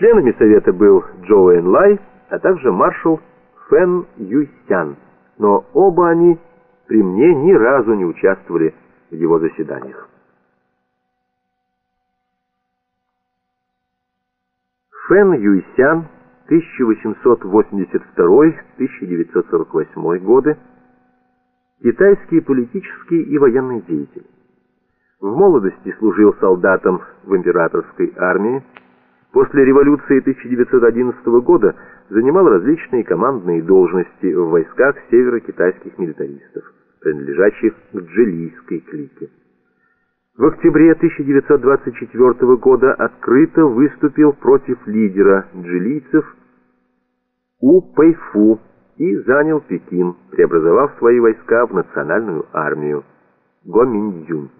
Членами совета был Джоу Эн Лай, а также маршал Фэн Юйсян, но оба они при мне ни разу не участвовали в его заседаниях. Фэн Юйсян, 1882-1948 годы, китайский политический и военный деятель. В молодости служил солдатом в императорской армии, После революции 1911 года занимал различные командные должности в войсках северо-китайских милитаристов, принадлежащих к джилийской клике. В октябре 1924 года открыто выступил против лидера джилийцев У Пэйфу и занял Пекин, преобразовав свои войска в национальную армию Го Миньюнь.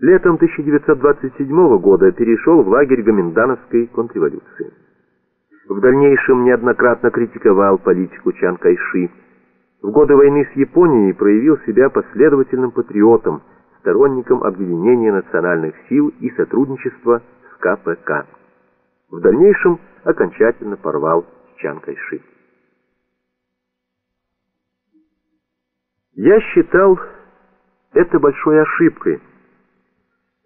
Летом 1927 года перешел в лагерь Гоминдановской контрреволюции. В дальнейшем неоднократно критиковал политику Чан Кайши. В годы войны с Японией проявил себя последовательным патриотом, сторонником объединения национальных сил и сотрудничества с КПК. В дальнейшем окончательно порвал с Чан Кайши. Я считал это большой ошибкой –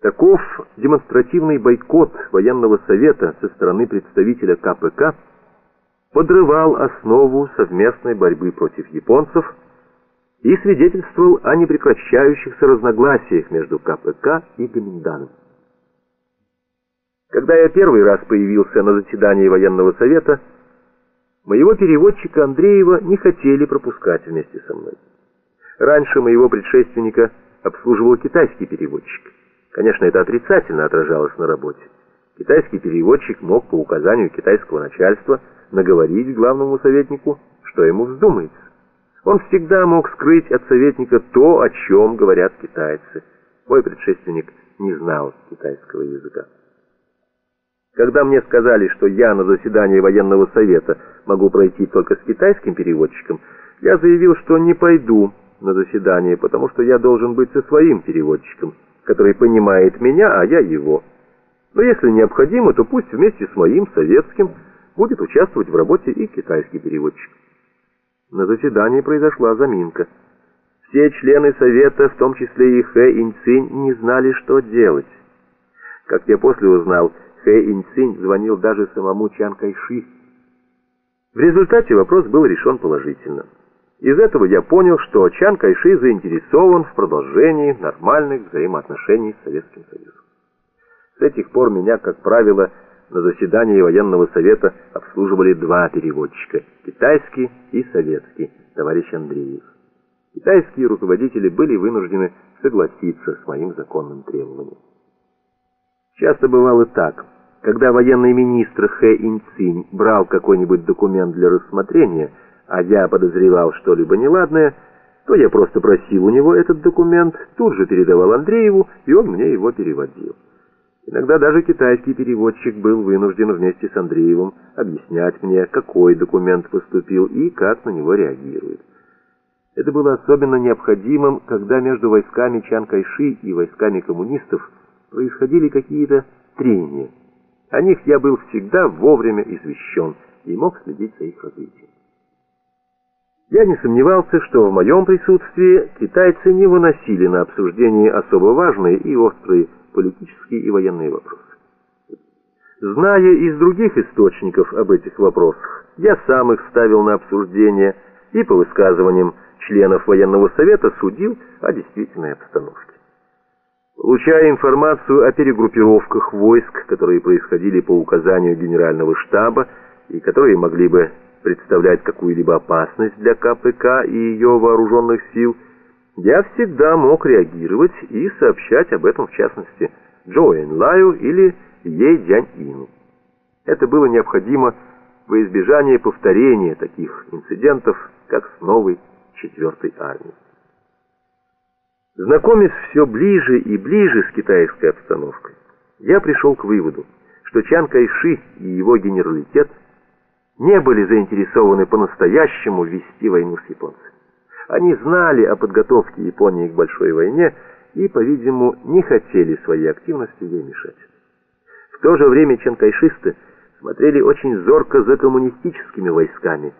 Таков демонстративный бойкот военного совета со стороны представителя КПК подрывал основу совместной борьбы против японцев и свидетельствовал о непрекращающихся разногласиях между КПК и Гоминданом. Когда я первый раз появился на заседании военного совета, моего переводчика Андреева не хотели пропускать вместе со мной. Раньше моего предшественника обслуживал китайский переводчик. Конечно, это отрицательно отражалось на работе. Китайский переводчик мог по указанию китайского начальства наговорить главному советнику, что ему вздумается. Он всегда мог скрыть от советника то, о чем говорят китайцы. Мой предшественник не знал китайского языка. Когда мне сказали, что я на заседании военного совета могу пройти только с китайским переводчиком, я заявил, что не пойду на заседание, потому что я должен быть со своим переводчиком который понимает меня, а я его. Но если необходимо, то пусть вместе с моим советским будет участвовать в работе и китайский переводчик. На заседании произошла заминка. Все члены совета, в том числе и Хэ Инцинь, не знали, что делать. Как я после узнал, Хэ Инцинь звонил даже самому Чан Кайши. В результате вопрос был решен положительно. Из этого я понял, что Чан Кайши заинтересован в продолжении нормальных взаимоотношений с Советским Союзом. С этих пор меня, как правило, на заседании военного совета обслуживали два переводчика – китайский и советский, товарищ Андреев. Китайские руководители были вынуждены согласиться с моим законным требованием. Часто бывало так. Когда военный министр Хэ Инцинь брал какой-нибудь документ для рассмотрения – а я подозревал что-либо неладное, то я просто просил у него этот документ, тут же передавал Андрееву, и он мне его переводил. Иногда даже китайский переводчик был вынужден вместе с Андреевым объяснять мне, какой документ поступил и как на него реагирует. Это было особенно необходимым, когда между войсками Чан Кайши и войсками коммунистов происходили какие-то трения. О них я был всегда вовремя извещен и мог следить за их развитием. Я не сомневался, что в моем присутствии китайцы не выносили на обсуждение особо важные и острые политические и военные вопросы. Зная из других источников об этих вопросах, я сам их ставил на обсуждение и по высказываниям членов военного совета судил о действительной обстановке. Получая информацию о перегруппировках войск, которые происходили по указанию генерального штаба и которые могли бы представлять какую-либо опасность для КПК и ее вооруженных сил, я всегда мог реагировать и сообщать об этом, в частности, Джоэн Лаю или Е Дянь Ину. Это было необходимо во избежание повторения таких инцидентов, как с новой четвертой армией. Знакомясь все ближе и ближе с китайской обстановкой, я пришел к выводу, что Чан Кайши и его генералитет – не были заинтересованы по-настоящему вести войну с японцами. Они знали о подготовке Японии к большой войне и, по-видимому, не хотели своей активностью ей мешать. В то же время чанкайшисты смотрели очень зорко за коммунистическими войсками